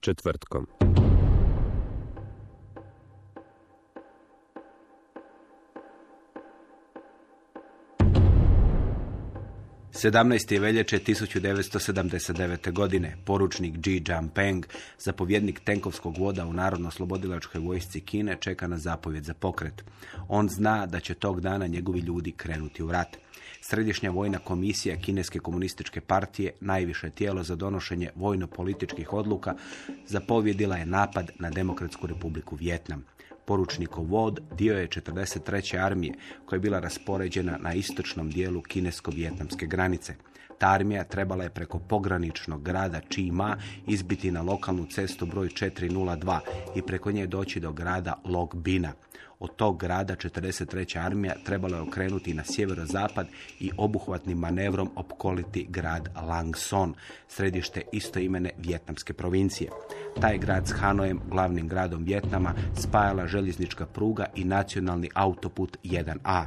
Četvrtkom. 17. veljače 1979. godine poručnik Ji Jianpeng, zapovjednik tenkovskog voda u Narodno-slobodilačkoj vojsci Kine, čeka na zapovjed za pokret. On zna da će tog dana njegovi ljudi krenuti u rat. Središnja vojna komisija Kineske komunističke partije, najviše tijelo za donošenje vojno-političkih odluka, zapovjedila je napad na Demokratsku republiku Vjetnam. Poručnikov vod dio je 43. armije koja je bila raspoređena na istočnom dijelu kinesko-vjetnamske granice. Ta armija trebala je preko pograničnog grada Čima izbiti na lokalnu cestu broj 402 i preko nje doći do grada Log Bina. Od tog grada 43. armija trebala je okrenuti na sjeverozapad i obuhvatnim manevrom opkoliti grad Langson, središte istoimene vjetnamske provincije. Taj grad s Hanojem, glavnim gradom Vjetnama, spajala željeznička pruga i nacionalni autoput 1A.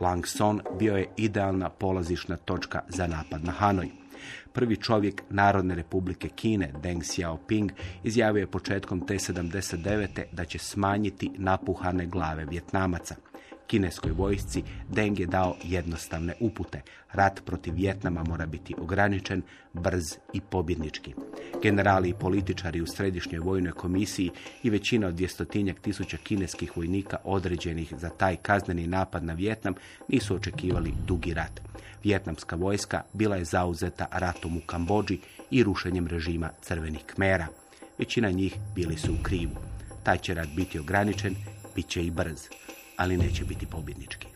Langson bio je idealna polazišna točka za napad na Hanoj. Prvi čovjek Narodne republike Kine, Deng Xiaoping, izjavio je početkom te 79. da će smanjiti napuhane glave Vjetnamaca. Kineskoj vojsci Deng je dao jednostavne upute. Rat protiv Vjetnama mora biti ograničen, brz i pobjednički. Generali i političari u Središnjoj vojnoj komisiji i većina od dvjestotinjak tisuća kineskih vojnika određenih za taj kazneni napad na Vjetnam nisu očekivali dugi rat. Vjetnamska vojska bila je zauzeta ratom u Kambođi i rušenjem režima crvenih kmera. Većina njih bili su u krivu. Taj će rat biti ograničen, bit će i brz, ali neće biti pobjednički.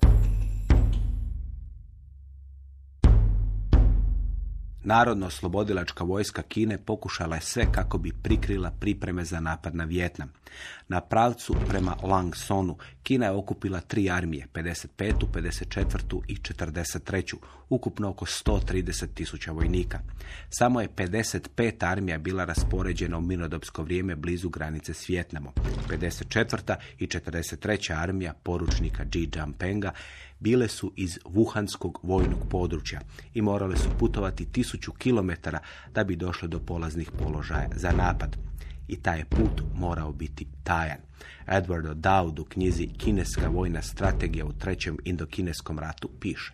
Narodno-slobodilačka vojska Kine pokušala je sve kako bi prikrila pripreme za napad na Vjetnam. Na pravcu prema Langsonu Kina je okupila tri armije, 55., 54. i 43. ukupno oko 130 tisuća vojnika. Samo je 55. armija bila raspoređena u minodopsko vrijeme blizu granice s Vjetnamom. 54. i 43. armija poručnika Ji Jianpenga bile su iz Wuhanskog vojnog područja i morale su putovati tisuću kilometara da bi došle do polaznih položaja za napad. I taj put morao biti tajan. Edward Dowd u knjizi Kineska vojna strategija u trećem indokineskom ratu piše.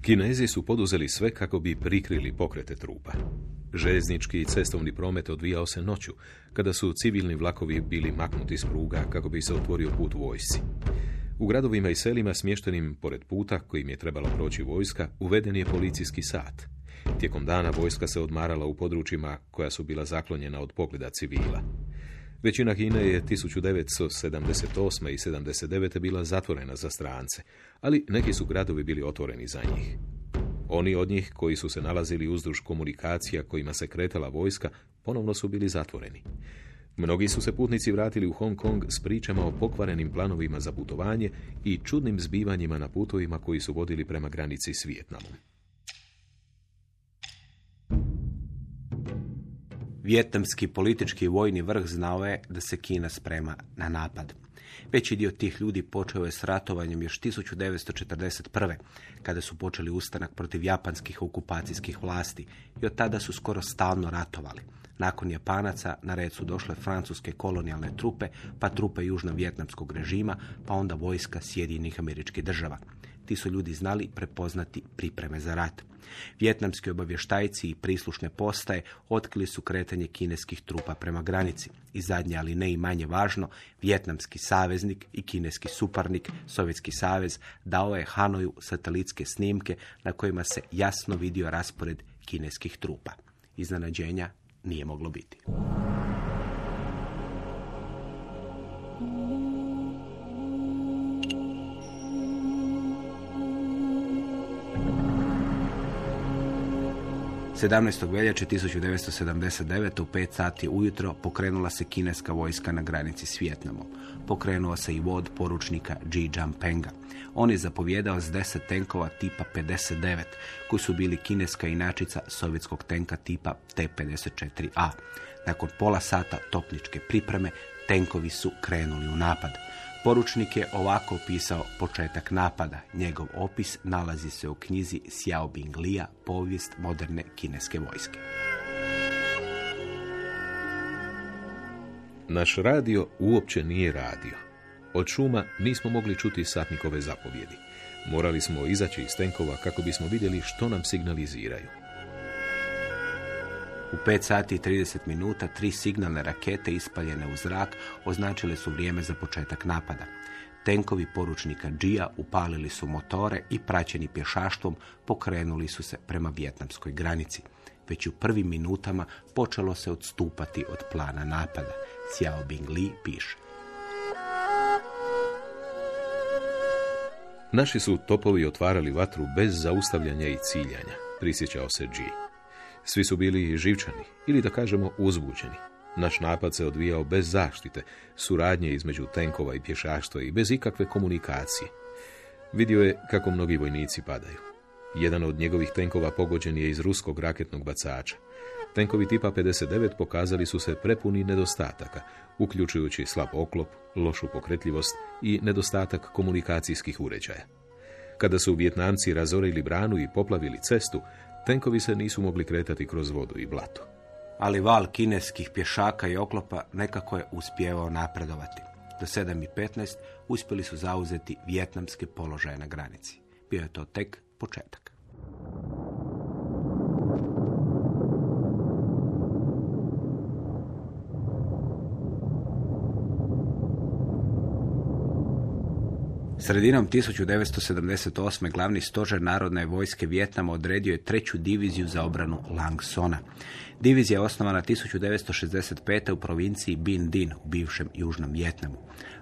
Kinezi su poduzeli sve kako bi prikrili pokrete trupa. Željeznički i cestovni promet odvijao se noću, kada su civilni vlakovi bili maknuti s pruga kako bi se otvorio put vojsci. U gradovima i selima smještenim pored puta kojim je trebala proći vojska, uveden je policijski sat. Tijekom dana vojska se odmarala u područjima koja su bila zaklonjena od pogleda civila. Većina Kine je 1978. i 79. bila zatvorena za strance, ali neki su gradovi bili otvoreni za njih. Oni od njih koji su se nalazili uzduž komunikacija kojima se kretala vojska, ponovno su bili zatvoreni. Mnogi su se putnici vratili u Hong Kong s pričama o pokvarenim planovima za putovanje i čudnim zbivanjima na putovima koji su vodili prema granici s Vijetnamom. Vjetnamski politički vojni vrh znao je da se Kina sprema na napad. Veći dio tih ljudi počeo je s ratovanjem još 1941. kada su počeli ustanak protiv japanskih okupacijskih vlasti i od tada su skoro stalno ratovali. Nakon Japanaca na red su došle francuske kolonijalne trupe, pa trupe južno-vjetnamskog režima, pa onda vojska Sjedinjenih američkih država. Ti su ljudi znali prepoznati pripreme za rat. Vjetnamski obavještajci i prislušne postaje otkrili su kretanje kineskih trupa prema granici. I zadnje, ali ne i manje važno, vjetnamski saveznik i kineski suparnik, Sovjetski savez, dao je Hanoju satelitske snimke na kojima se jasno vidio raspored kineskih trupa. Iznenađenja nije moglo biti. 17. veljače 1979. u 5 sati ujutro pokrenula se kineska vojska na granici s Vjetnamom. Pokrenuo se i vod poručnika Ji Jumpenga. On je zapovjedao s 10 tenkova tipa 59, koji su bili kineska inačica sovjetskog tenka tipa T-54A. Nakon pola sata topničke pripreme, tenkovi su krenuli u napad. Poručnik je ovako opisao početak napada. Njegov opis nalazi se u knjizi Xiaobing Lia, povijest moderne kineske vojske. Naš radio uopće nije radio. Od šuma nismo mogli čuti satnikove zapovjedi. Morali smo izaći iz tenkova kako bismo vidjeli što nam signaliziraju. U 5 sati i 30 minuta tri signalne rakete ispaljene u zrak označile su vrijeme za početak napada. Tenkovi poručnika Džija upalili su motore i praćeni pješaštvom pokrenuli su se prema vjetnamskoj granici. Već u prvim minutama počelo se odstupati od plana napada. Xiao Bing Li piše. Naši su topovi otvarali vatru bez zaustavljanja i ciljanja, prisjećao se Ji. Svi su bili živčani, ili da kažemo uzbuđeni. Naš napad se odvijao bez zaštite, suradnje između tenkova i pješaštva i bez ikakve komunikacije. Vidio je kako mnogi vojnici padaju. Jedan od njegovih tenkova pogođen je iz ruskog raketnog bacača. Tenkovi tipa 59 pokazali su se prepuni nedostataka, uključujući slab oklop, lošu pokretljivost i nedostatak komunikacijskih uređaja. Kada su Vjetnamci razorili branu i poplavili cestu, Tenkovi se nisu mogli kretati kroz vodu i blato. Ali val kineskih pješaka i oklopa nekako je uspjevao napredovati. Do 7.15 uspjeli su zauzeti vjetnamske položaje na granici. Bio je to tek početak. Sredinom 1978. glavni stožer Narodne vojske Vjetnama odredio je treću diviziju za obranu Langsona. Divizija je osnovana 1965. u provinciji Bin Din u bivšem Južnom Vjetnamu.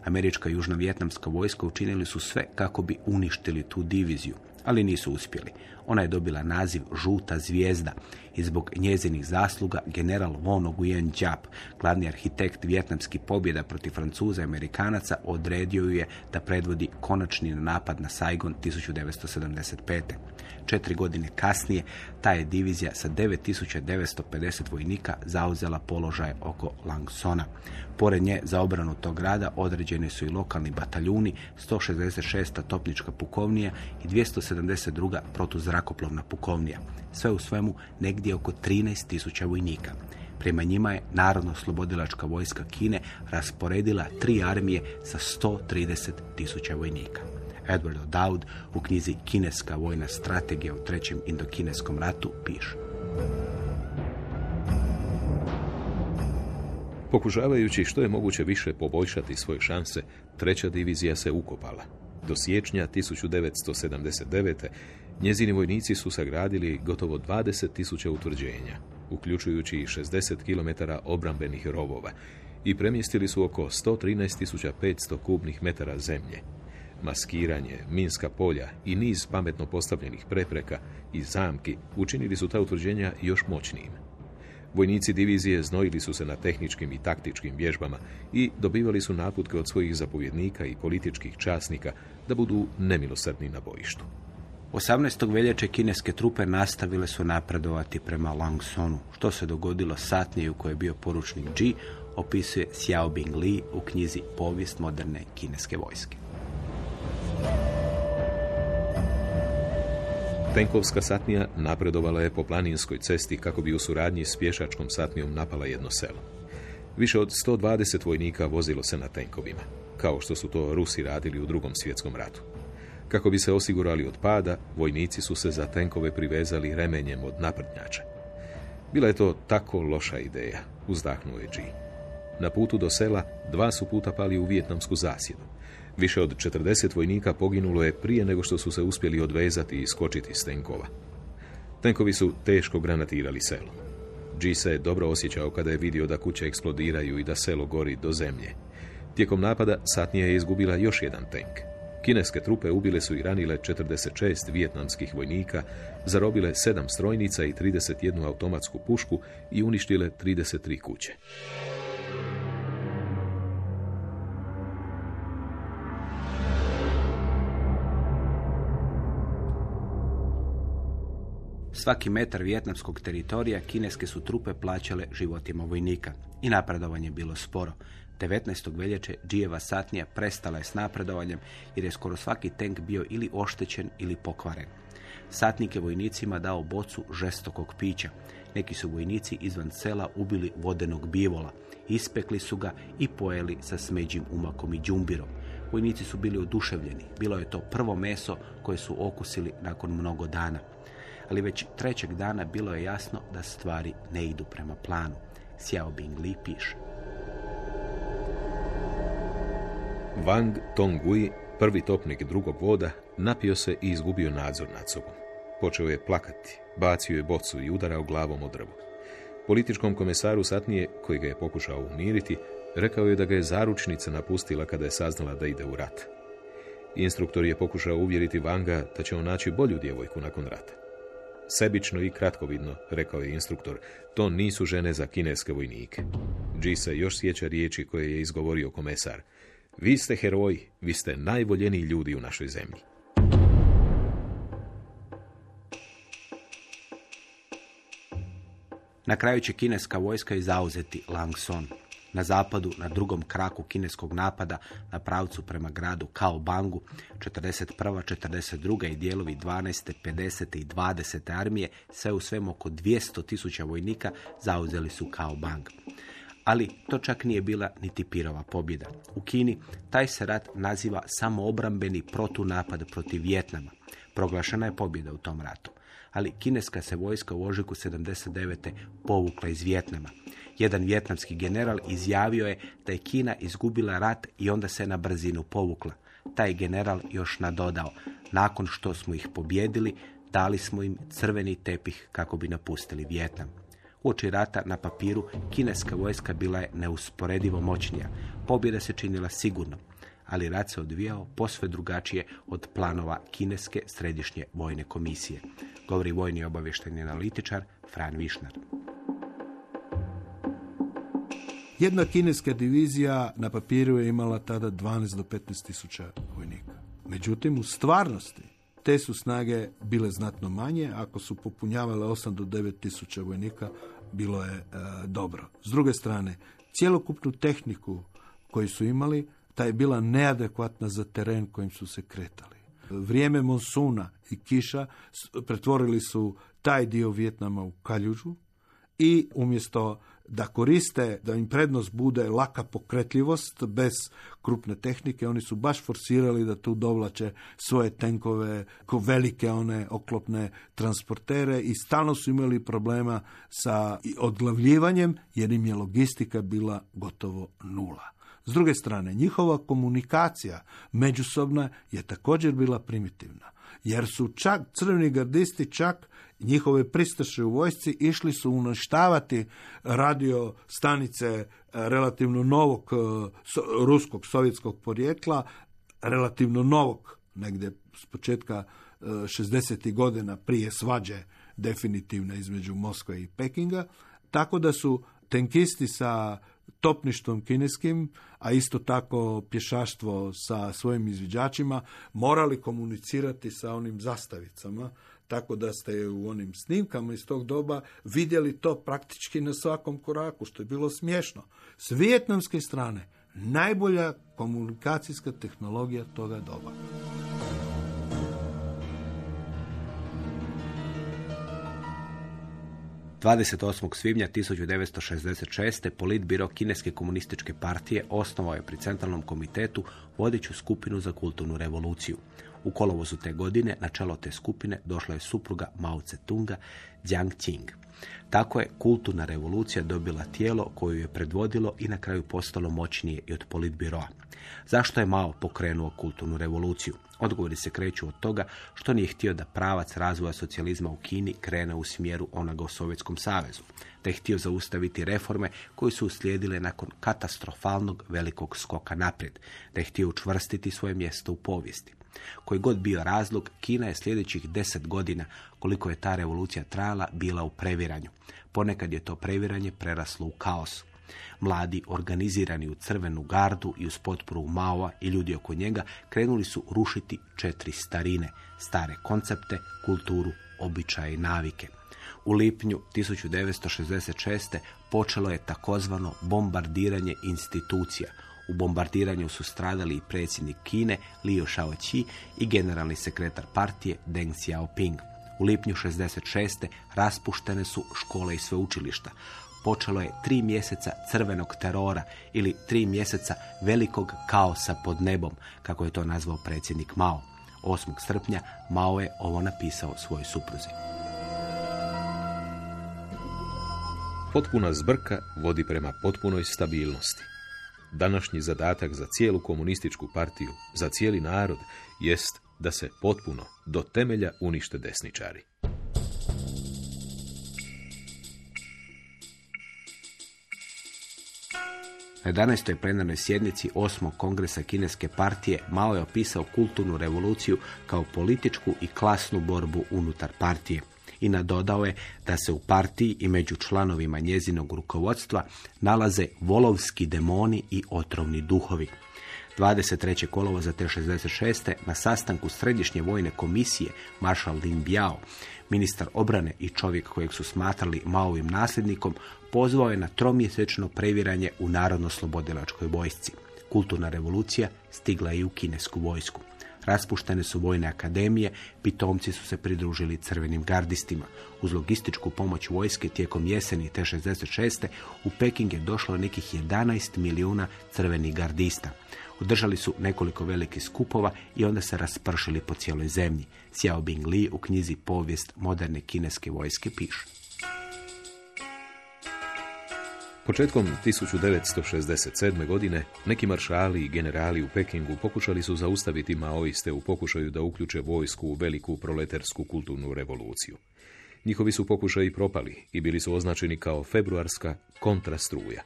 Američka južno-vjetnamska vojska učinili su sve kako bi uništili tu diviziju ali nisu uspjeli. Ona je dobila naziv Žuta zvijezda i zbog njezinih zasluga general Von Nguyen Giap, glavni arhitekt vjetnamskih pobjeda protiv Francuza i Amerikanaca, odredio ju je da predvodi konačni napad na Saigon 1975. Četiri godine kasnije ta je divizija sa 9950 vojnika zauzela položaj oko Langsona. Pored nje za obranu tog grada određeni su i lokalni bataljuni, 166. topnička pukovnija i 272. protuzrakoplovna pukovnija. Sve u svemu negdje oko 13.000 vojnika. Prema njima je Narodno-slobodilačka vojska Kine rasporedila tri armije sa 130.000 vojnika. Edward O'Dowd u knjizi Kineska vojna strategija u trećem indokineskom ratu piše. Pokušavajući što je moguće više poboljšati svoje šanse, treća divizija se ukopala. Do siječnja 1979. njezini vojnici su sagradili gotovo 20.000 utvrđenja, uključujući i 60 km obrambenih rovova i premjestili su oko 113.500 kubnih metara zemlje. Maskiranje, minska polja i niz pametno postavljenih prepreka i zamki učinili su ta utvrđenja još moćnijim. Vojnici divizije znojili su se na tehničkim i taktičkim vježbama i dobivali su naputke od svojih zapovjednika i političkih časnika da budu nemilosrdni na bojištu. 18. veljače kineske trupe nastavile su napredovati prema Langsonu. Što se dogodilo satnije u kojoj je bio poručnik Ji, opisuje Xiaobing Li u knjizi Povijest moderne kineske vojske. Tenkovska satnija napredovala je po planinskoj cesti kako bi u suradnji s pješačkom satnijom napala jedno selo. Više od 120 vojnika vozilo se na tenkovima, kao što su to Rusi radili u drugom svjetskom ratu. Kako bi se osigurali od pada, vojnici su se za tenkove privezali remenjem od naprednjača. Bila je to tako loša ideja, uzdahnuo je G. Na putu do sela dva su puta pali u vijetnamsku zasjedu. Više od 40 vojnika poginulo je prije nego što su se uspjeli odvezati i skočiti s tenkova. Tenkovi su teško granatirali selo. G se je dobro osjećao kada je vidio da kuće eksplodiraju i da selo gori do zemlje. Tijekom napada Satnija je izgubila još jedan tenk. Kineske trupe ubile su i ranile 46 vijetnamskih vojnika, zarobile 7 strojnica i 31 automatsku pušku i uništile 33 kuće. Svaki metar vjetnamskog teritorija kineske su trupe plaćale životima vojnika i napredovanje bilo sporo. 19. veljače Džijeva satnija prestala je s napredovanjem jer je skoro svaki tank bio ili oštećen ili pokvaren. Satnik je vojnicima dao bocu žestokog pića. Neki su vojnici izvan sela ubili vodenog bivola. Ispekli su ga i pojeli sa smeđim umakom i džumbirom. Vojnici su bili oduševljeni. Bilo je to prvo meso koje su okusili nakon mnogo dana. Ali već trećeg dana bilo je jasno da stvari ne idu prema planu. Xiao Bing Li piše. Wang Tongui, prvi topnik drugog voda, napio se i izgubio nadzor nad sobom. Počeo je plakati, bacio je bocu i udarao glavom o drvo. Političkom komesaru Satnije, koji ga je pokušao umiriti, rekao je da ga je zaručnica napustila kada je saznala da ide u rat. Instruktor je pokušao uvjeriti Vanga da će on naći bolju djevojku nakon rata. Sebično i kratkovidno, rekao je instruktor, to nisu žene za kineske vojnike. G se još sjeća riječi koje je izgovorio komesar – vi ste heroji, vi ste najvoljeniji ljudi u našoj zemlji. Na kraju će kineska vojska i zauzeti Langson. Na zapadu, na drugom kraku kineskog napada na pravcu prema gradu Kao Bangu, 41. 42. i dijelovi 12. 50. i 20. armije, sve u svemu oko 200 tisuća vojnika zauzeli su Kao Bang ali to čak nije bila niti pirova pobjeda. U Kini taj se rat naziva samoobrambeni protunapad protiv Vjetnama. Proglašena je pobjeda u tom ratu. Ali kineska se vojska u ožiku 79. povukla iz Vjetnama. Jedan vjetnamski general izjavio je da je Kina izgubila rat i onda se na brzinu povukla. Taj general još nadodao, nakon što smo ih pobjedili, dali smo im crveni tepih kako bi napustili Vjetnam. Uoči rata na papiru kineska vojska bila je neusporedivo moćnija. Pobjeda se činila sigurno, ali rat se odvijao posve drugačije od planova kineske središnje vojne komisije. Govori vojni obavještajni analitičar Fran Višnar. Jedna kineska divizija na papiru je imala tada 12 do 15 tisuća vojnika. Međutim, u stvarnosti te su snage bile znatno manje. Ako su popunjavale 8 do 9 tisuća vojnika, bilo je e, dobro. S druge strane, cjelokupnu tehniku koju su imali, ta je bila neadekvatna za teren kojim su se kretali. Vrijeme monsuna i kiša pretvorili su taj dio Vjetnama u kaljužu i umjesto da koriste, da im prednost bude laka pokretljivost bez krupne tehnike, oni su baš forsirali da tu dovlače svoje tenkove, ko velike one oklopne transportere i stalno su imali problema sa odglavljivanjem jer im je logistika bila gotovo nula. S druge strane, njihova komunikacija međusobna je također bila primitivna, jer su čak crveni gardisti čak njihove pristaše u vojsci išli su uništavati radio stanice e, relativno novog e, ruskog sovjetskog porijekla, relativno novog negdje s početka 60. E, godina prije svađe definitivne između Moskve i Pekinga, tako da su tenkisti sa topništvom kineskim, a isto tako pješaštvo sa svojim izviđačima, morali komunicirati sa onim zastavicama, tako da ste u onim snimkama iz tog doba vidjeli to praktički na svakom koraku, što je bilo smiješno. S vijetnamske strane, najbolja komunikacijska tehnologija toga doba. 28. svibnja 1966. politbiro Kineske komunističke partije osnovao je pri Centralnom komitetu vodeću skupinu za kulturnu revoluciju. U kolovozu te godine na čelo te skupine došla je supruga Mao Tse-tunga, Jiang Qing. Tako je kulturna revolucija dobila tijelo koju je predvodilo i na kraju postalo moćnije i od politbiroa. Zašto je Mao pokrenuo kulturnu revoluciju? Odgovori se kreću od toga što nije htio da pravac razvoja socijalizma u Kini krene u smjeru onoga u Sovjetskom savezu, te je htio zaustaviti reforme koje su uslijedile nakon katastrofalnog velikog skoka naprijed, te je htio učvrstiti svoje mjesto u povijesti. Koji god bio razlog, Kina je sljedećih deset godina, koliko je ta revolucija trajala, bila u previranju. Ponekad je to previranje preraslo u kaos. Mladi, organizirani u crvenu gardu i uz potporu Maova i ljudi oko njega, krenuli su rušiti četiri starine, stare koncepte, kulturu, običaje i navike. U lipnju 1966. počelo je takozvano bombardiranje institucija. U bombardiranju su stradali i predsjednik Kine Liu Shaoqi i generalni sekretar partije Deng Xiaoping. U lipnju 66. raspuštene su škole i sveučilišta počelo je tri mjeseca crvenog terora ili tri mjeseca velikog kaosa pod nebom, kako je to nazvao predsjednik Mao. 8. srpnja Mao je ovo napisao svojoj supruzi. Potpuna zbrka vodi prema potpunoj stabilnosti. Današnji zadatak za cijelu komunističku partiju, za cijeli narod, jest da se potpuno do temelja unište desničari. Na 11. plenarnoj sjednici 8. kongresa Kineske partije Mao je opisao kulturnu revoluciju kao političku i klasnu borbu unutar partije i nadodao je da se u partiji i među članovima njezinog rukovodstva nalaze volovski demoni i otrovni duhovi. 23. kolovoza te 66. na sastanku Središnje vojne komisije maršal Lin Biao, ministar obrane i čovjek kojeg su smatrali Maovim nasljednikom, pozvao je na tromjesečno previranje u Narodno-slobodilačkoj vojsci. Kulturna revolucija stigla je i u kinesku vojsku. Raspuštene su vojne akademije, pitomci su se pridružili crvenim gardistima. Uz logističku pomoć vojske tijekom jeseni te 66. u Peking je došlo nekih 11 milijuna crvenih gardista. Održali su nekoliko velikih skupova i onda se raspršili po cijeloj zemlji. Xiaobing Li u knjizi Povijest moderne kineske vojske piše. Početkom 1967. godine neki maršali i generali u Pekingu pokušali su zaustaviti maoiste u pokušaju da uključe vojsku u veliku proletersku kulturnu revoluciju. Njihovi su pokušaji propali i bili su označeni kao februarska kontrastruja.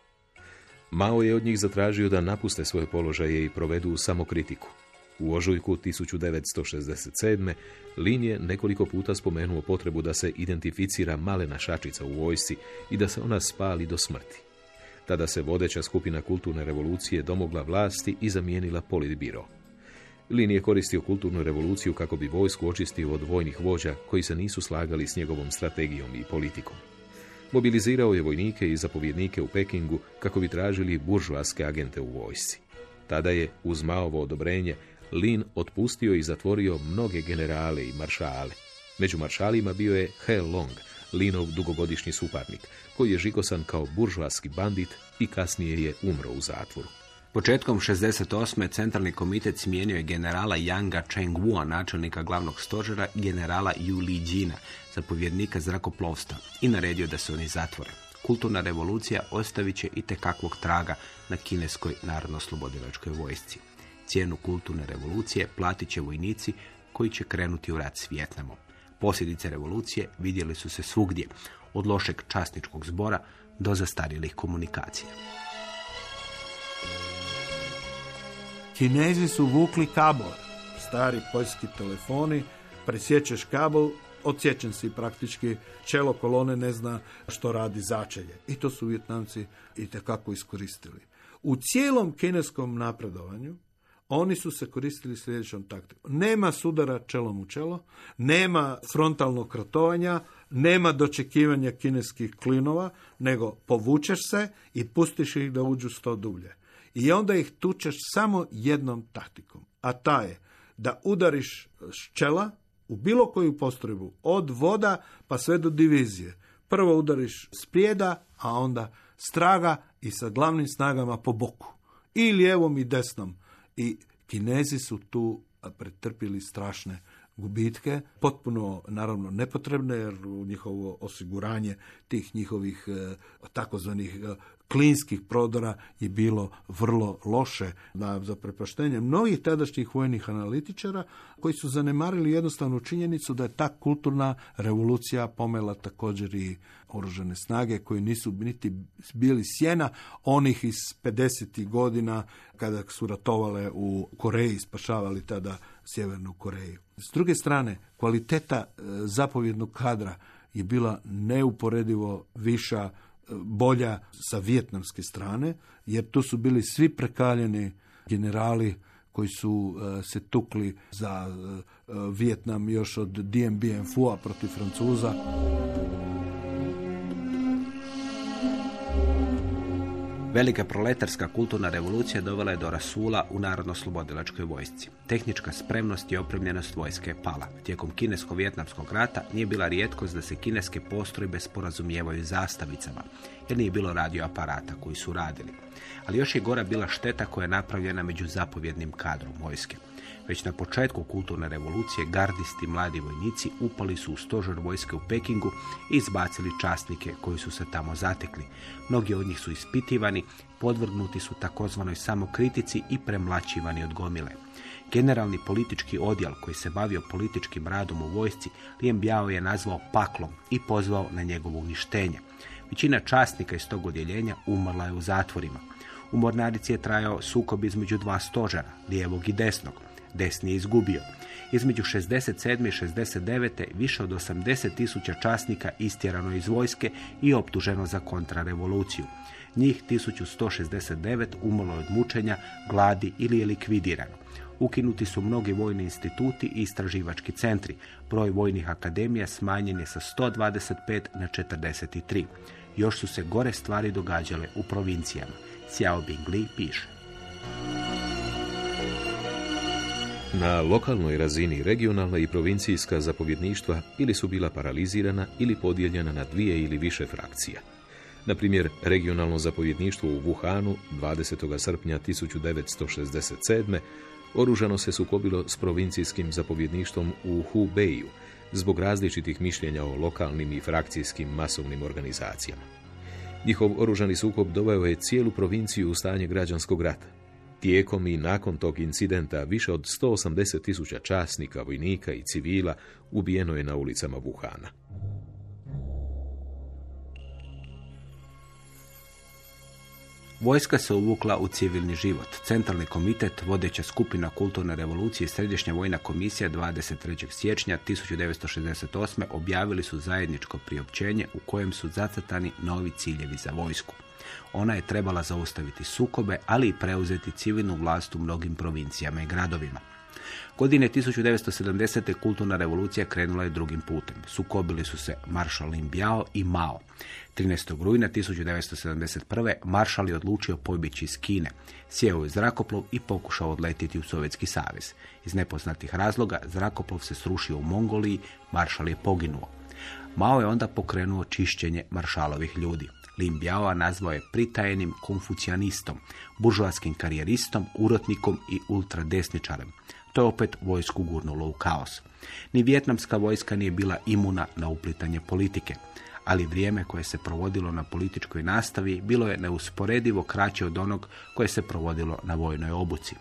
Mao je od njih zatražio da napuste svoje položaje i provedu samokritiku. U ožujku 1967. Lin je nekoliko puta spomenuo potrebu da se identificira malena šačica u vojsci i da se ona spali do smrti. Tada se vodeća skupina kulturne revolucije domogla vlasti i zamijenila politbiro. Lin je koristio kulturnu revoluciju kako bi vojsku očistio od vojnih vođa koji se nisu slagali s njegovom strategijom i politikom. Mobilizirao je vojnike i zapovjednike u Pekingu kako bi tražili buržoaske agente u vojsci. Tada je, uz Maovo odobrenje, Lin otpustio i zatvorio mnoge generale i maršale. Među maršalima bio je He Long, Linov dugogodišnji suparnik, koji je žikosan kao buržoaski bandit i kasnije je umro u zatvoru. Početkom 68. centralni komitet smijenio je generala Yanga Cheng-wua, načelnika glavnog stožera, generala Yu Li-jina, zapovjednika zrakoplovstva, i naredio da se oni zatvore. Kulturna revolucija ostavit će i tekakvog traga na kineskoj narodno-slobodilačkoj vojsci. Cijenu kulturne revolucije platit će vojnici koji će krenuti u rat s Vjetnamom. Posljedice revolucije vidjeli su se svugdje, od lošeg časničkog zbora do zastarjelih komunikacija. Kinezi su vukli kabel, stari poljski telefoni, presjećeš kabel, odsječen si praktički, čelo kolone ne zna što radi začelje. I to su Vjetnamci i tekako iskoristili. U cijelom kineskom napredovanju oni su se koristili sljedećom taktikom. Nema sudara čelom u čelo, nema frontalnog kratovanja, nema dočekivanja kineskih klinova, nego povučeš se i pustiš ih da uđu sto dublje. I onda ih tučeš samo jednom taktikom. A ta je da udariš s čela u bilo koju postrojbu, od voda pa sve do divizije. Prvo udariš s prijeda, a onda straga i sa glavnim snagama po boku. I lijevom i desnom. I Kinezi su tu pretrpili strašne gubitke, potpuno naravno nepotrebne jer njihovo osiguranje tih njihovih e, takozvanih klinskih prodora je bilo vrlo loše na zaprepaštenje mnogih tadašnjih vojnih analitičara koji su zanemarili jednostavnu činjenicu da je ta kulturna revolucija pomela također i oružane snage koji nisu niti bili sjena onih iz 50. godina kada su ratovale u Koreji, spašavali tada Sjevernu Koreju. S druge strane, kvaliteta e, zapovjednog kadra je bila neuporedivo viša, bolja sa vijetnamske strane, jer tu su bili svi prekaljeni generali koji su e, se tukli za Vijetnam još od Dien Bien protiv Francuza. Velika proletarska kulturna revolucija dovela je do rasula u narodno-slobodilačkoj vojsci. Tehnička spremnost i opremljenost vojske je pala. Tijekom kinesko-vjetnamskog rata nije bila rijetkost da se kineske postrojbe sporazumijevaju zastavicama, jer nije bilo radioaparata koji su radili. Ali još je gora bila šteta koja je napravljena među zapovjednim kadrom vojske. Već na početku kulturne revolucije gardisti mladi vojnici upali su u stožer vojske u Pekingu i izbacili časnike koji su se tamo zatekli. Mnogi od njih su ispitivani, podvrgnuti su takozvanoj samokritici i premlačivani od gomile. Generalni politički odjel koji se bavio političkim radom u vojsci Lien Biao je nazvao paklom i pozvao na njegovo uništenje. Većina časnika iz tog odjeljenja umrla je u zatvorima. U Mornarici je trajao sukob između dva stožera, lijevog i desnog desni je izgubio. Između 67. i 69. više od 80 tisuća časnika istjerano iz vojske i optuženo za kontrarevoluciju. Njih 1169 umrlo od mučenja, gladi ili je likvidirano. Ukinuti su mnogi vojni instituti i istraživački centri. Broj vojnih akademija smanjen je sa 125 na 43. Još su se gore stvari događale u provincijama. Xiao Bingli piše. Na lokalnoj razini regionalna i provincijska zapovjedništva ili su bila paralizirana ili podijeljena na dvije ili više frakcija. Na primjer, regionalno zapovjedništvo u Wuhanu 20. srpnja 1967. oružano se sukobilo s provincijskim zapovjedništvom u Hubeiju zbog različitih mišljenja o lokalnim i frakcijskim masovnim organizacijama. Njihov oružani sukob doveo je cijelu provinciju u stanje građanskog rata, Tijekom i nakon tog incidenta više od 180 tisuća časnika, vojnika i civila ubijeno je na ulicama Wuhana. Vojska se uvukla u civilni život. Centralni komitet, vodeća skupina kulturne revolucije i Središnja vojna komisija 23. siječnja 1968. objavili su zajedničko priopćenje u kojem su zacrtani novi ciljevi za vojsku. Ona je trebala zaustaviti sukobe, ali i preuzeti civilnu vlast u mnogim provincijama i gradovima. Godine 1970. kulturna revolucija krenula je drugim putem. Sukobili su se Maršal Biao i Mao. 13. rujna 1971. Maršal je odlučio pobjeći iz Kine. Sjeo je zrakoplov i pokušao odletiti u Sovjetski savez. Iz nepoznatih razloga zrakoplov se srušio u Mongoliji, Maršal je poginuo. Mao je onda pokrenuo čišćenje maršalovih ljudi. Lin Biao nazvao je pritajenim konfucijanistom, buržoaskim karijeristom, urotnikom i ultradesničarem. To je opet vojsku gurnulo u kaos. Ni vjetnamska vojska nije bila imuna na uplitanje politike, ali vrijeme koje se provodilo na političkoj nastavi bilo je neusporedivo kraće od onog koje se provodilo na vojnoj obuci.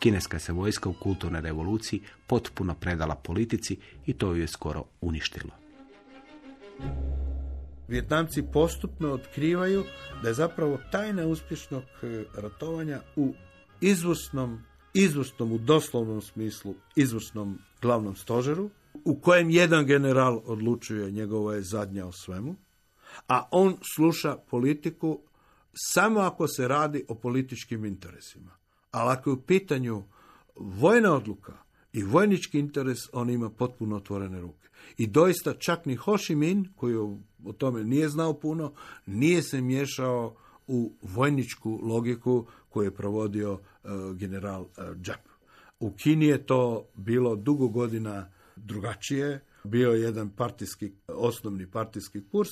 Kineska se vojska u kulturnoj revoluciji potpuno predala politici i to ju je skoro uništilo. Vjetnamci postupno otkrivaju da je zapravo tajna uspješnog e, ratovanja u izvrsnom, izvrsnom u doslovnom smislu, izvrsnom glavnom stožeru, u kojem jedan general odlučuje njegovo je zadnja o svemu, a on sluša politiku samo ako se radi o političkim interesima. Ali ako je u pitanju vojna odluka i vojnički interes, on ima potpuno otvorene ruke. I doista čak ni Ho Chi Minh, koji o tome nije znao puno, nije se miješao u vojničku logiku koju je provodio uh, general uh, Jap. U Kini je to bilo dugo godina drugačije, bio je jedan partijski, osnovni partijski kurs,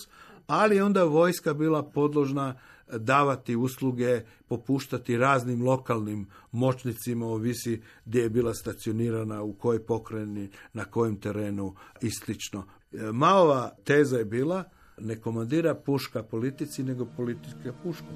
ali onda vojska bila podložna davati usluge, popuštati raznim lokalnim moćnicima, ovisi gdje je bila stacionirana, u kojoj pokreni, na kojem terenu i slično. E, Maova teza je bila ne komandira puška politici, nego politika pušku.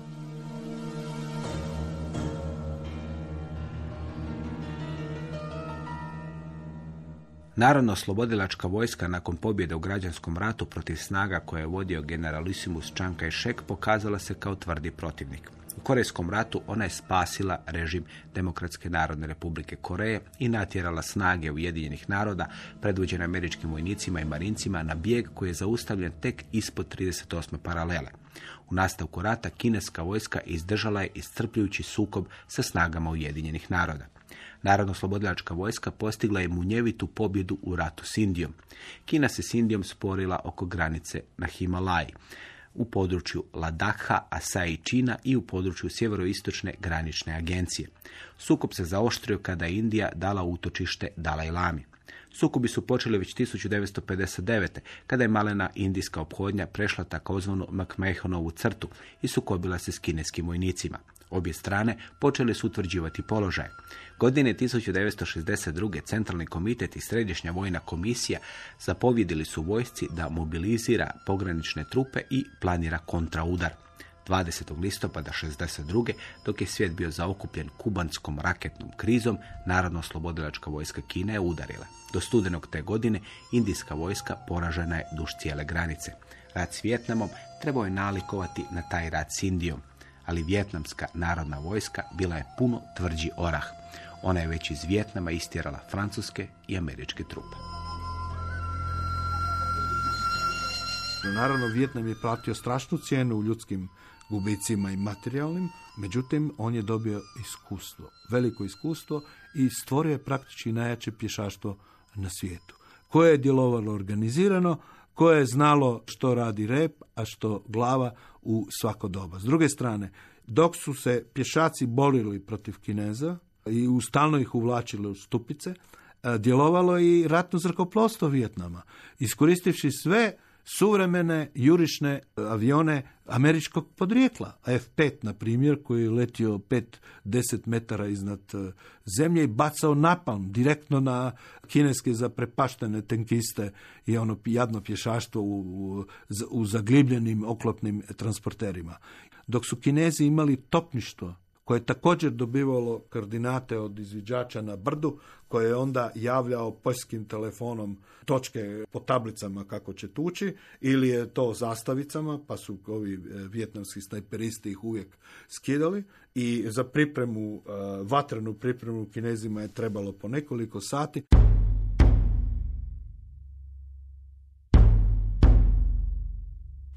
Narodno-slobodilačka vojska nakon pobjede u građanskom ratu protiv snaga koje je vodio generalisimus Čanka i Šek pokazala se kao tvrdi protivnik. U Korejskom ratu ona je spasila režim Demokratske narodne republike Koreje i natjerala snage Ujedinjenih naroda predvođene američkim vojnicima i marincima na bijeg koji je zaustavljen tek ispod 38. paralele. U nastavku rata kineska vojska izdržala je iscrpljujući sukob sa snagama Ujedinjenih naroda. Narodno-slobodilačka vojska postigla je munjevitu pobjedu u ratu s Indijom. Kina se s Indijom sporila oko granice na Himalaji u području Ladakha, Asai Čina i u području sjeveroistočne granične agencije. Sukob se zaoštrio kada je Indija dala utočište Dalaj Lami. Sukobi su počeli već 1959. kada je malena indijska ophodnja prešla takozvanu McMahonovu crtu i sukobila se s kineskim vojnicima. Obje strane počele su utvrđivati položaj. Godine 1962. Centralni komitet i Središnja vojna komisija zapovjedili su vojsci da mobilizira pogranične trupe i planira kontraudar. 20. listopada 62. dok je svijet bio zaokupljen kubanskom raketnom krizom, Narodno-slobodilačka vojska Kine je udarila. Do studenog te godine indijska vojska poražena je duž cijele granice. Rat s Vjetnamom trebao je nalikovati na taj rat s Indijom ali vjetnamska narodna vojska bila je puno tvrđi orah. Ona je već iz Vjetnama istjerala francuske i američke trupe. Naravno, Vjetnam je platio strašnu cijenu u ljudskim gubicima i materijalnim, međutim, on je dobio iskustvo, veliko iskustvo i stvorio je praktički najjače pješaštvo na svijetu, koje je djelovalo organizirano, koje je znalo što radi rep, a što glava u svako doba. S druge strane, dok su se pješaci borili protiv Kineza i u stalno ih uvlačili u stupice, e, djelovalo i ratno zrakoplovstvo Vijetnama, iskoristivši sve suvremene jurišne avione američkog podrijekla. F-5, na primjer, koji je letio 5-10 metara iznad e, zemlje i bacao napalm direktno na kineske zaprepaštene tenkiste i ono jadno pješaštvo u, u, u zaglibljenim oklopnim transporterima. Dok su kinezi imali topništvo koje je također dobivalo koordinate od izviđača na brdu, koje je onda javljao poljskim telefonom točke po tablicama kako će tući, ili je to zastavicama, pa su ovi e, vjetnamski snajperisti ih uvijek skidali i za pripremu, e, vatrenu pripremu kinezima je trebalo po nekoliko sati.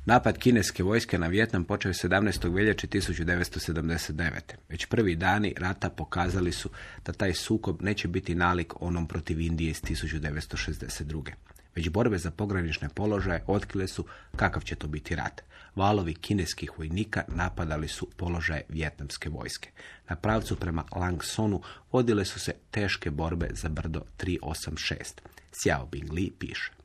Napad kineske vojske na Vjetnam počeo je 17. veljače 1979. Već prvi dani rata pokazali su da taj sukob neće biti nalik onom protiv Indije iz 1962. Već borbe za pogranične položaje otkrile su kakav će to biti rat. Valovi kineskih vojnika napadali su položaje vjetnamske vojske. Na pravcu prema Langsonu vodile su se teške borbe za brdo 386. Xiao Bing Li piše.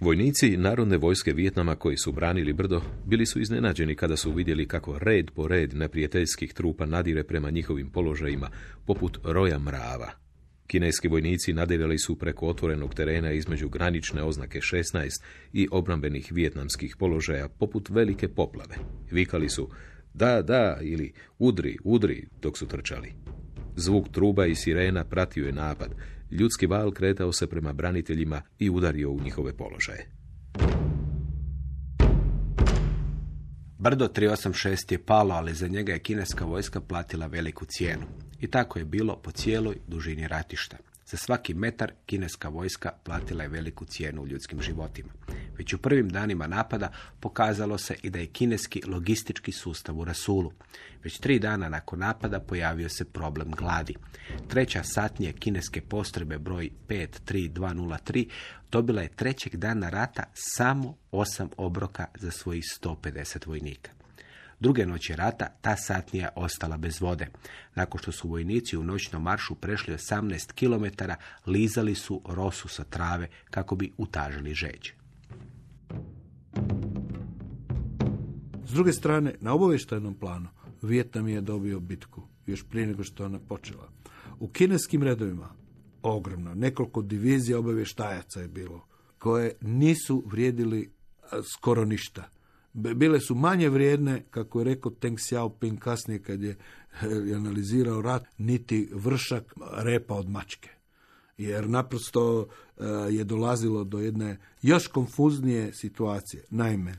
Vojnici Narodne vojske Vijetnama koji su branili brdo bili su iznenađeni kada su vidjeli kako red po red neprijateljskih trupa nadire prema njihovim položajima poput roja mrava. Kineski vojnici nadirali su preko otvorenog terena između granične oznake 16 i obrambenih vijetnamskih položaja poput velike poplave. Vikali su da, da ili udri, udri dok su trčali. Zvuk truba i sirena pratio je napad, ljudski val kretao se prema braniteljima i udario u njihove položaje. Brdo 386 je palo, ali za njega je kineska vojska platila veliku cijenu. I tako je bilo po cijeloj dužini ratišta. Za svaki metar kineska vojska platila je veliku cijenu u ljudskim životima. Već u prvim danima napada pokazalo se i da je kineski logistički sustav u rasulu. Već tri dana nakon napada pojavio se problem gladi. Treća satnija kineske postrebe broj 53203 dobila je trećeg dana rata samo osam obroka za svojih 150 vojnika. Druge noći rata ta satnija ostala bez vode. Nakon što su vojnici u noćnom maršu prešli 18 km, lizali su rosu sa trave kako bi utažili žeđe. S druge strane, na obavještajnom planu, Vijetnam je dobio bitku, još prije nego što ona počela. U kineskim redovima, ogromno, nekoliko divizija obavještajaca je bilo, koje nisu vrijedili skoro ništa. Bile su manje vrijedne, kako je rekao Teng Xiaoping kasnije kad je analizirao rat, niti vršak repa od mačke. Jer naprosto je dolazilo do jedne još konfuznije situacije. Naime,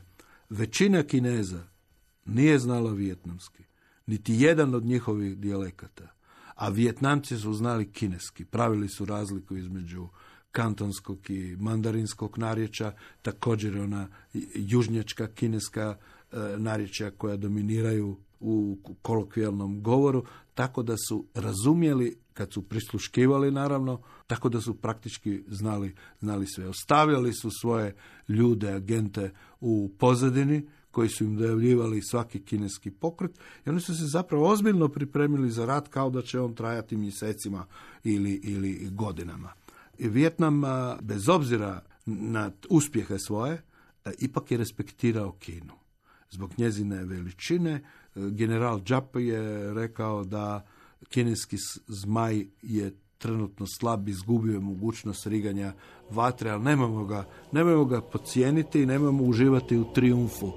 većina Kineza nije znala vijetnamski, niti jedan od njihovih dijalekata. A Vijetnamci su znali kineski, pravili su razliku između kantonskog i mandarinskog narječa, također ona južnjačka kineska e, narječja koja dominiraju u kolokvijalnom govoru, tako da su razumjeli kad su prisluškivali naravno, tako da su praktički znali, znali sve. Ostavljali su svoje ljude, agente u pozadini, koji su im dojavljivali svaki kineski pokret i oni su se zapravo ozbiljno pripremili za rat kao da će on trajati mjesecima ili, ili godinama. Vjetnam, bez obzira na uspjehe svoje, ipak je respektirao Kinu. Zbog njezine veličine, e, general Džap je rekao da kineski zmaj je trenutno slab, izgubio je mogućnost riganja vatre, ali nemojmo ga, nemojmo ga pocijeniti i nemojmo uživati u triumfu.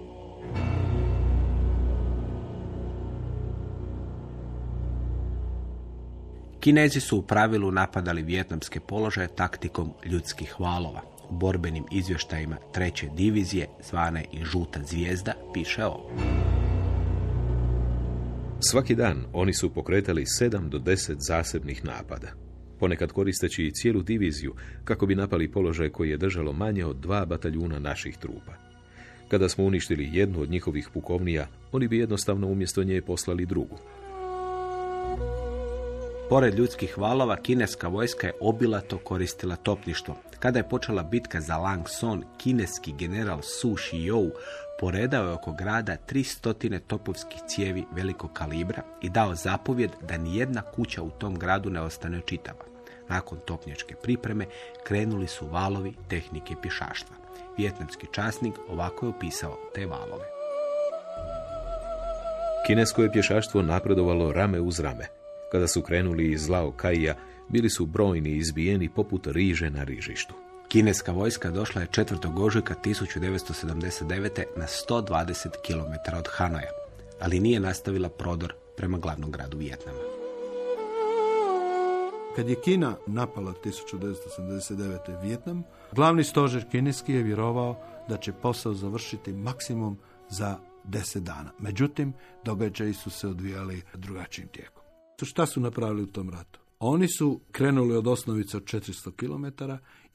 Kinezi su u pravilu napadali vjetnamske položaje taktikom ljudskih valova. U borbenim izvještajima treće divizije, zvane i žuta zvijezda, piše ovo. Svaki dan oni su pokretali sedam do deset zasebnih napada. Ponekad koristeći i cijelu diviziju kako bi napali položaj koji je držalo manje od dva bataljuna naših trupa. Kada smo uništili jednu od njihovih pukovnija, oni bi jednostavno umjesto nje poslali drugu. Pored ljudskih valova, kineska vojska je obilato koristila topništvo. Kada je počela bitka za Lang Son, kineski general Su Shiyou poredao je oko grada 300 topovskih cijevi velikog kalibra i dao zapovjed da ni jedna kuća u tom gradu ne ostane čitava. Nakon topnjačke pripreme krenuli su valovi tehnike pišaštva. Vjetnamski časnik ovako je opisao te valove. Kinesko je pješaštvo napredovalo rame uz rame. Kada su krenuli iz Lao Kaija, bili su brojni izbijeni poput riže na rižištu. Kineska vojska došla je 4. ožujka 1979. na 120 km od Hanoja, ali nije nastavila prodor prema glavnom gradu Vijetnama. Kad je Kina napala 1979. Vijetnam, glavni stožer kineski je vjerovao da će posao završiti maksimum za 10 dana. Međutim, događaji su se odvijali drugačijim tijekom. Šta su napravili u tom ratu? Oni su krenuli od osnovice od 400 km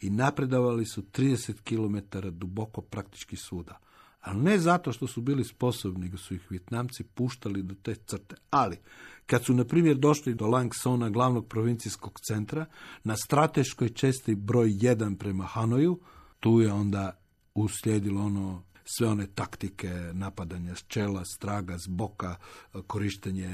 i napredovali su 30 km duboko praktički svuda. Ali ne zato što su bili sposobni, nego su ih Vjetnamci puštali do te crte. Ali, kad su, na primjer, došli do Langsona, glavnog provincijskog centra, na strateškoj česti broj 1 prema Hanoju, tu je onda uslijedilo ono sve one taktike napadanja s čela, straga, s boka, korištenje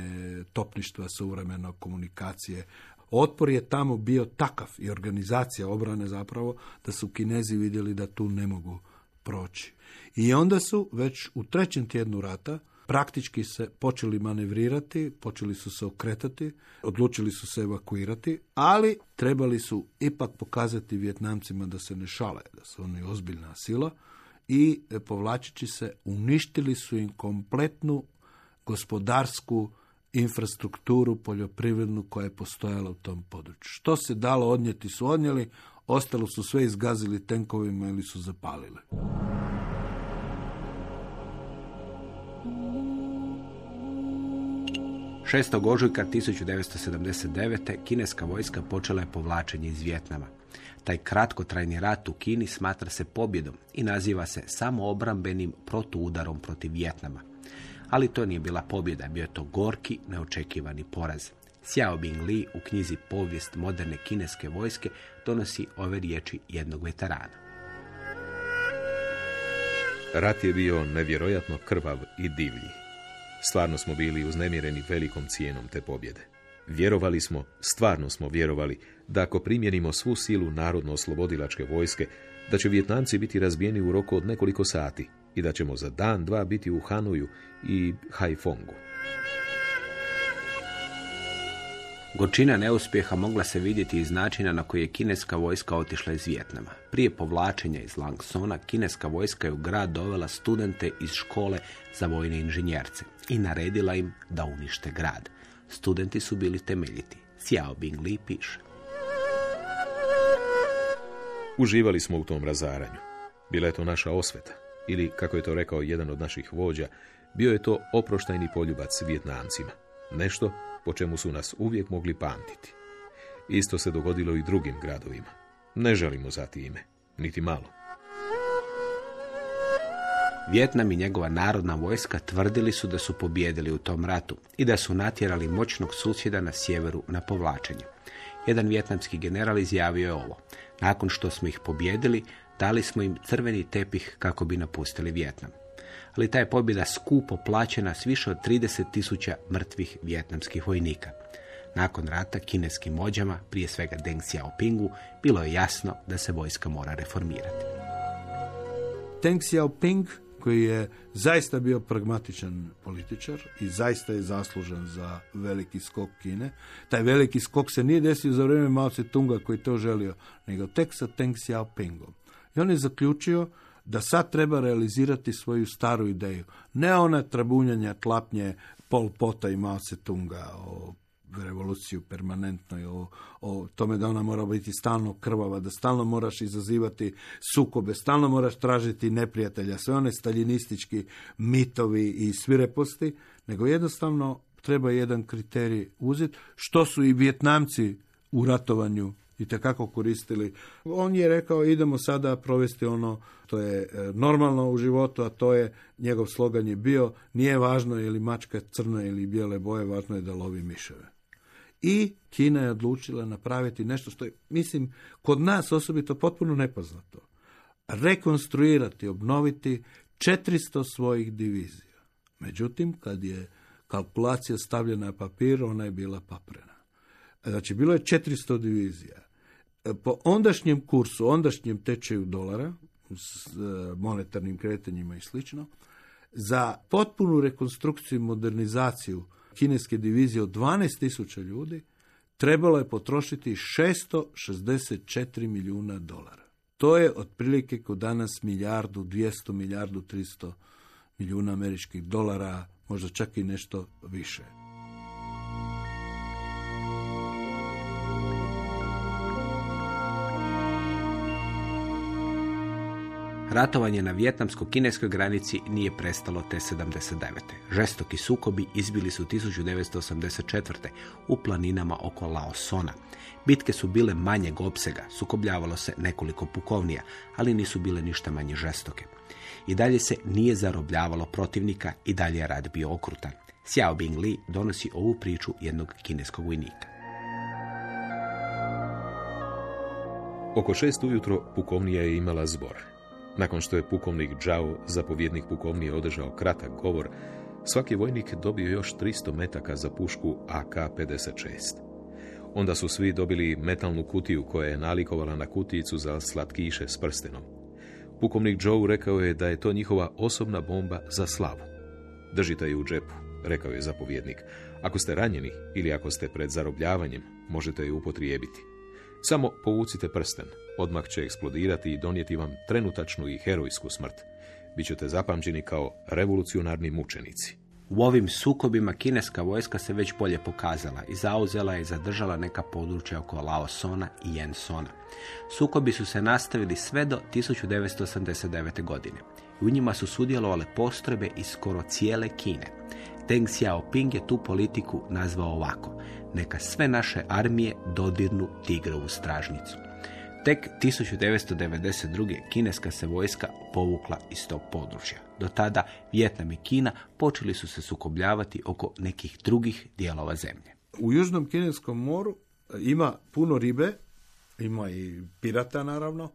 topništva, suvremeno komunikacije. Otpor je tamo bio takav i organizacija obrane zapravo da su Kinezi vidjeli da tu ne mogu proći. I onda su već u trećem tjednu rata praktički se počeli manevrirati, počeli su se okretati, odlučili su se evakuirati, ali trebali su ipak pokazati Vjetnamcima da se ne šale, da su oni ozbiljna sila i povlačeći se uništili su im kompletnu gospodarsku infrastrukturu poljoprivrednu koja je postojala u tom području. Što se dalo odnijeti su odnijeli, ostalo su sve izgazili tenkovima ili su zapalili. 6. ožujka 1979. kineska vojska počela je povlačenje iz Vjetnama. Taj kratkotrajni rat u Kini smatra se pobjedom i naziva se samo obrambenim protuudarom protiv Vjetnama. Ali to nije bila pobjeda, bio je to gorki, neočekivani poraz. Xiao Bing Li u knjizi Povijest moderne kineske vojske donosi ove riječi jednog veterana. Rat je bio nevjerojatno krvav i divlji. Stvarno smo bili uznemireni velikom cijenom te pobjede. Vjerovali smo, stvarno smo vjerovali, da ako primjenimo svu silu narodno-oslobodilačke vojske, da će Vjetnamci biti razbijeni u roku od nekoliko sati i da ćemo za dan dva biti u Hanuju i Haifongu. Gorčina neuspjeha mogla se vidjeti iz načina na koji je kineska vojska otišla iz Vijetnama. Prije povlačenja iz Langsona, kineska vojska je u grad dovela studente iz škole za vojne inženjerce i naredila im da unište grad. Studenti su bili temeljiti. Xiao Bing Li piše. Uživali smo u tom razaranju. Bila je to naša osveta. Ili, kako je to rekao jedan od naših vođa, bio je to oproštajni poljubac Vjetnamcima. Nešto po čemu su nas uvijek mogli pamtiti. Isto se dogodilo i drugim gradovima. Ne želimo za time, niti malo. Vjetnam i njegova narodna vojska tvrdili su da su pobjedili u tom ratu i da su natjerali moćnog susjeda na sjeveru na povlačenje. Jedan vjetnamski general izjavio je ovo. Nakon što smo ih pobjedili, dali smo im crveni tepih kako bi napustili Vjetnam. Ali ta je pobjeda skupo plaćena s više od 30 tisuća mrtvih vjetnamskih vojnika. Nakon rata kineskim mođama, prije svega Deng Xiaopingu, bilo je jasno da se vojska mora reformirati. Deng Xiaoping koji je zaista bio pragmatičan političar i zaista je zaslužan za veliki skok Kine. Taj veliki skok se nije desio za vrijeme Mao Tse-tunga koji to želio, nego tek sa Teng Xiaopingom. I on je zaključio da sad treba realizirati svoju staru ideju. Ne ona trabunjanja tlapnje Pol Pota i Mao Tse-tunga o revoluciju permanentno o, o tome da ona mora biti stalno krvava, da stalno moraš izazivati sukobe, stalno moraš tražiti neprijatelja, sve one staljinistički mitovi i svireposti, nego jednostavno treba jedan kriterij uzeti, što su i Vjetnamci u ratovanju i tekako koristili. On je rekao idemo sada provesti ono to je e, normalno u životu, a to je njegov slogan je bio nije važno je li mačka crne ili bijele boje, važno je da lovi miševe. I Kina je odlučila napraviti nešto što je, mislim, kod nas osobito potpuno nepoznato. Rekonstruirati, obnoviti 400 svojih divizija. Međutim, kad je kalkulacija stavljena na papir, ona je bila paprena. Znači, bilo je 400 divizija. Po ondašnjem kursu, ondašnjem tečaju dolara, s monetarnim kretanjima i slično, za potpunu rekonstrukciju i modernizaciju kineske divizije od 12.000 ljudi, trebalo je potrošiti 664 milijuna dolara. To je otprilike kod danas milijardu, 200 milijardu, 300 milijuna američkih dolara, možda čak i nešto više. Ratovanje na vjetnamsko-kineskoj granici nije prestalo te 79. Žestoki sukobi izbili su 1984. u planinama oko Laosona. Bitke su bile manjeg opsega, sukobljavalo se nekoliko pukovnija, ali nisu bile ništa manje žestoke. I dalje se nije zarobljavalo protivnika i dalje je rad bio okrutan. Xiao Bing Li donosi ovu priču jednog kineskog vojnika. Oko šest ujutro pukovnija je imala zbor. Nakon što je pukovnik Zhao, zapovjednik pukovnije, održao kratak govor, svaki vojnik dobio još 300 metaka za pušku AK-56. Onda su svi dobili metalnu kutiju koja je nalikovala na kutijicu za slatkiše s prstenom. Pukovnik Joe rekao je da je to njihova osobna bomba za slavu. Držite ju u džepu, rekao je zapovjednik. Ako ste ranjeni ili ako ste pred zarobljavanjem, možete ju upotrijebiti. Samo povucite prsten, odmah će eksplodirati i donijeti vam trenutačnu i herojsku smrt. Bićete zapamćeni kao revolucionarni mučenici. U ovim sukobima kineska vojska se već bolje pokazala i zauzela je i zadržala neka područja oko Laosona i Jensona. Sukobi su se nastavili sve do 1989. godine. U njima su sudjelovale postrojbe iz skoro cijele Kine. Deng Xiaoping je tu politiku nazvao ovako. Neka sve naše armije dodirnu tigrovu stražnicu. Tek 1992. kineska se vojska povukla iz tog područja. Do tada Vjetnam i Kina počeli su se sukobljavati oko nekih drugih dijelova zemlje. U Južnom kineskom moru ima puno ribe, ima i pirata naravno,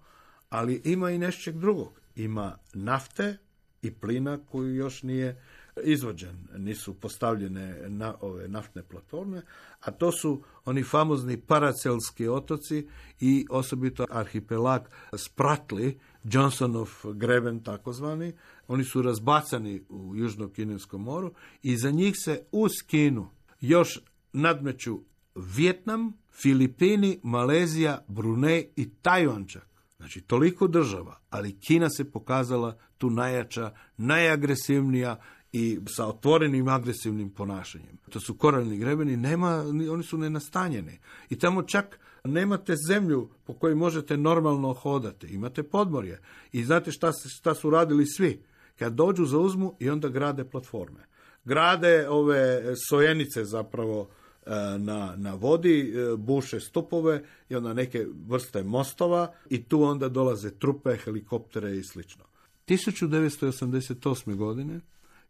ali ima i nešćeg drugog. Ima nafte i plina koju još nije izvođen, nisu postavljene na ove naftne platforme, a to su oni famozni paracelski otoci i osobito arhipelag Spratli, Johnsonov greben takozvani, Oni su razbacani u Južnom Kineskom moru i za njih se uz Kinu još nadmeću Vjetnam, Filipini, Malezija, Brunei i Tajvan čak. Znači, toliko država, ali Kina se pokazala tu najjača, najagresivnija i sa otvorenim agresivnim ponašanjem. To su koralni grebeni, nema, oni su nenastanjeni. I tamo čak nemate zemlju po kojoj možete normalno hodati. Imate podmorje. I znate šta, šta su radili svi? Kad dođu zauzmu i onda grade platforme. Grade ove sojenice zapravo e, na, na vodi, e, buše stupove i onda neke vrste mostova i tu onda dolaze trupe, helikoptere i slično. 1988. godine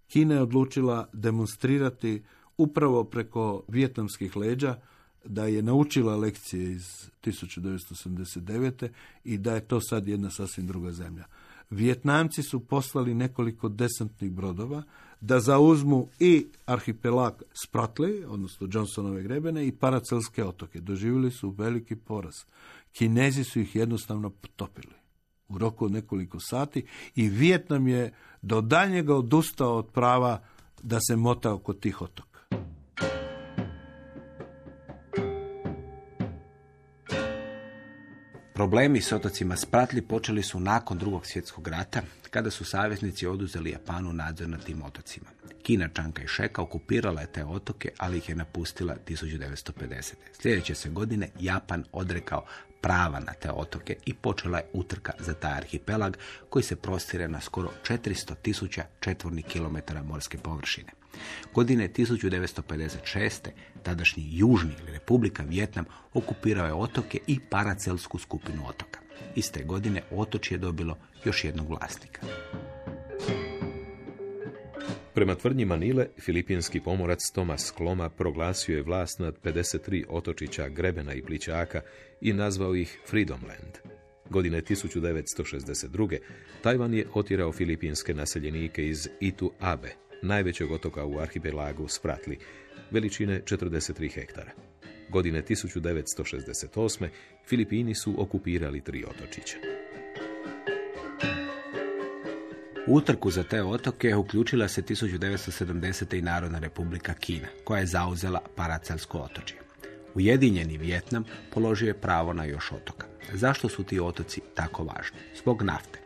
Kina je odlučila demonstrirati upravo preko vjetnamskih leđa da je naučila lekcije iz 1989. i da je to sad jedna sasvim druga zemlja. Vjetnamci su poslali nekoliko desantnih brodova da zauzmu i arhipelag Spratly, odnosno Johnsonove grebene, i Paracelske otoke. Doživjeli su veliki poraz. Kinezi su ih jednostavno potopili u roku od nekoliko sati i Vijetnam je do daljnjega odustao od prava da se mota oko tih otoka. Problemi s otocima Spratli počeli su nakon drugog svjetskog rata, kada su saveznici oduzeli Japanu nadzor nad tim otocima. Kina, Čanka i Šeka okupirala je te otoke, ali ih je napustila 1950. Sljedeće se godine Japan odrekao prava na te otoke i počela je utrka za taj arhipelag koji se prostire na skoro 400 tisuća četvornih kilometara morske površine. Godine 1956. tadašnji Južni ili Republika Vjetnam okupirao je otoke i paracelsku skupinu otoka. Iste godine otočje je dobilo još jednog vlasnika. Prema tvrdnji Manile, filipinski pomorac Thomas Kloma proglasio je vlast nad 53 otočića Grebena i Pličaka i nazvao ih Freedomland. Godine 1962. Tajvan je otirao filipinske naseljenike iz Itu Abe, najvećeg otoka u arhipelagu Spratli, veličine 43 hektara. Godine 1968. Filipini su okupirali tri otočića. Utrku za te otoke uključila se 1970. i Narodna republika Kina, koja je zauzela Paracelsko otočje. Ujedinjeni Vjetnam položio je pravo na još otoka. Zašto su ti otoci tako važni? Zbog nafte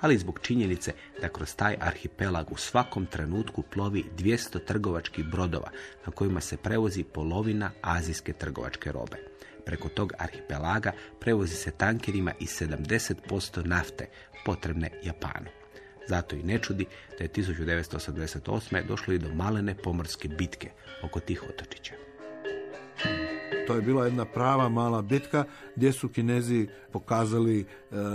ali i zbog činjenice da kroz taj arhipelag u svakom trenutku plovi 200 trgovačkih brodova na kojima se prevozi polovina azijske trgovačke robe. Preko tog arhipelaga prevozi se tankerima i 70% nafte potrebne Japanu. Zato i ne čudi da je 1988. došlo i do malene pomorske bitke oko tih otočića. To je bila jedna prava mala bitka gdje su Kinezi pokazali e,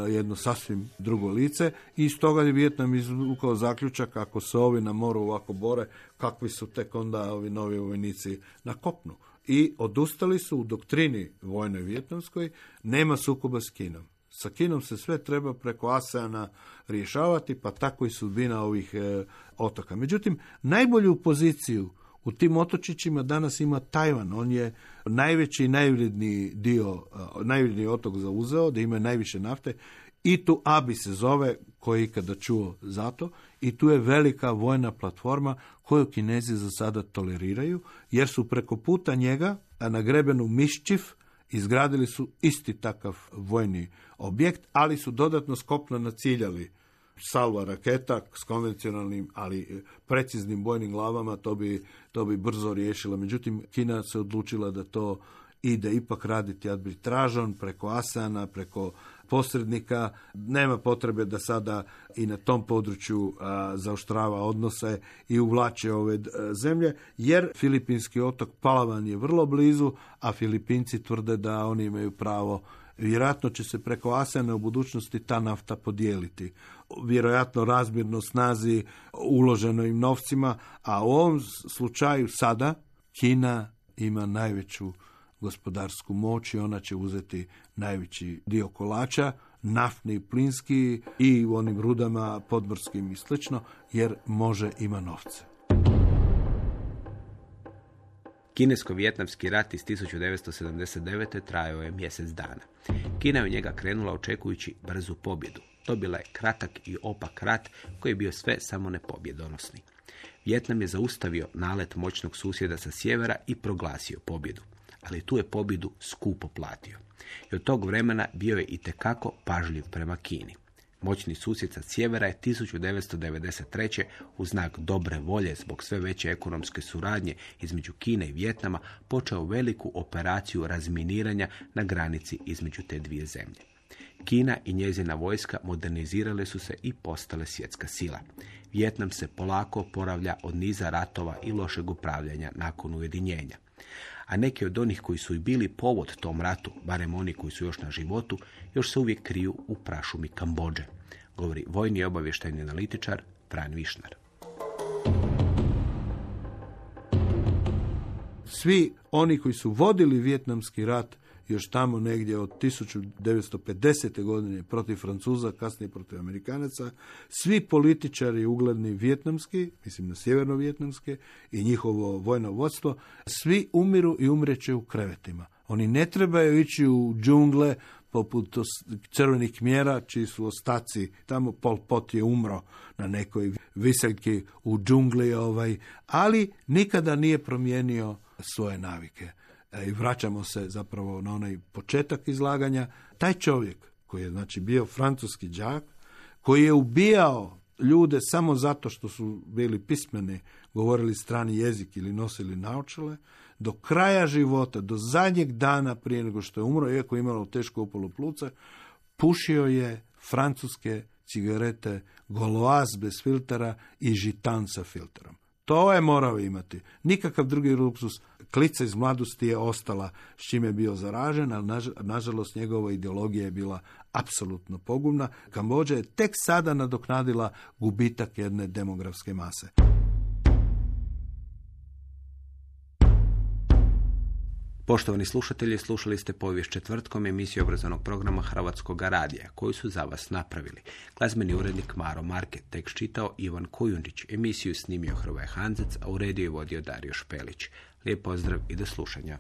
jedno sasvim drugo lice i iz toga je Vjetnam izvukao zaključak ako se ovi na moru ovako bore, kakvi su tek onda ovi novi vojnici na kopnu. I odustali su u doktrini vojnoj vjetnamskoj, nema sukoba s Kinom. Sa Kinom se sve treba preko ASEANA rješavati, pa tako i sudbina ovih e, otoka. Međutim, najbolju poziciju u tim otočićima danas ima Tajvan. On je najveći i najvredniji dio, e, najvredniji otok zauzeo, da ima najviše nafte. I tu Abi se zove, koji je ikada čuo za to, i tu je velika vojna platforma koju Kinezi za sada toleriraju, jer su preko puta njega, a na grebenu Miščiv, izgradili su isti takav vojni objekt, ali su dodatno skopno naciljali salva raketa s konvencionalnim, ali preciznim bojnim glavama, to bi, to bi brzo riješilo. Međutim, Kina se odlučila da to ide ipak raditi arbitražom preko Asana, preko posrednika. Nema potrebe da sada i na tom području zaoštrava odnose i uvlače ove zemlje, jer Filipinski otok Palavan je vrlo blizu, a Filipinci tvrde da oni imaju pravo Vjerojatno će se preko Asana u budućnosti ta nafta podijeliti. Vjerojatno razmjerno snazi uloženim novcima, a u ovom slučaju sada Kina ima najveću gospodarsku moć i ona će uzeti najveći dio kolača, naftni, plinski i u onim rudama podmorskim i slično, jer može ima novce. Kinesko-vjetnamski rat iz 1979. trajao je mjesec dana. Kina je njega krenula očekujući brzu pobjedu. dobila je kratak i opak rat koji je bio sve samo nepobjedonosni. Vjetnam je zaustavio nalet moćnog susjeda sa sjevera i proglasio pobjedu. Ali tu je pobjedu skupo platio. I od tog vremena bio je i tekako pažljiv prema Kini. Moćni susjed sa sjevera je 1993. u znak dobre volje zbog sve veće ekonomske suradnje između Kine i Vjetnama počeo veliku operaciju razminiranja na granici između te dvije zemlje. Kina i njezina vojska modernizirale su se i postale svjetska sila. Vjetnam se polako oporavlja od niza ratova i lošeg upravljanja nakon ujedinjenja. A neki od onih koji su i bili povod tom ratu, barem oni koji su još na životu, još se uvijek kriju u prašumi Kambođe, govori vojni obavještajni analitičar Fran Višnar. Svi oni koji su vodili vjetnamski rat još tamo negdje od 1950. godine protiv Francuza, kasnije protiv Amerikanaca, svi političari ugledni vjetnamski, mislim na sjeverno-vjetnamske i njihovo vojno vodstvo, svi umiru i umreće u krevetima. Oni ne trebaju ići u džungle poput crvenih mjera, čiji su ostaci, tamo Pol Pot je umro na nekoj viseljki u džungli, ovaj, ali nikada nije promijenio svoje navike. E, i vraćamo se zapravo na onaj početak izlaganja, taj čovjek koji je znači bio francuski đak, koji je ubijao ljude samo zato što su bili pismeni, govorili strani jezik ili nosili naočale, do kraja života, do zadnjeg dana prije nego što je umro, iako je imalo teško upalo pluca, pušio je francuske cigarete Goloaz bez filtera i Žitan sa filterom. To je morao imati. Nikakav drugi luksus. Klica iz mladosti je ostala s čime je bio zaražen, ali nažalost njegova ideologija je bila apsolutno pogubna. Kambođa je tek sada nadoknadila gubitak jedne demografske mase. Poštovani slušatelji, slušali ste povijest četvrtkom emisiju obrazovnog programa Hrvatskog radija, koju su za vas napravili. Glazbeni urednik Maro Market, tekst čitao Ivan Kujundić, emisiju snimio Hrvoje Hanzec, a u rediju je vodio Dario Špelić. Lijep pozdrav i do slušanja.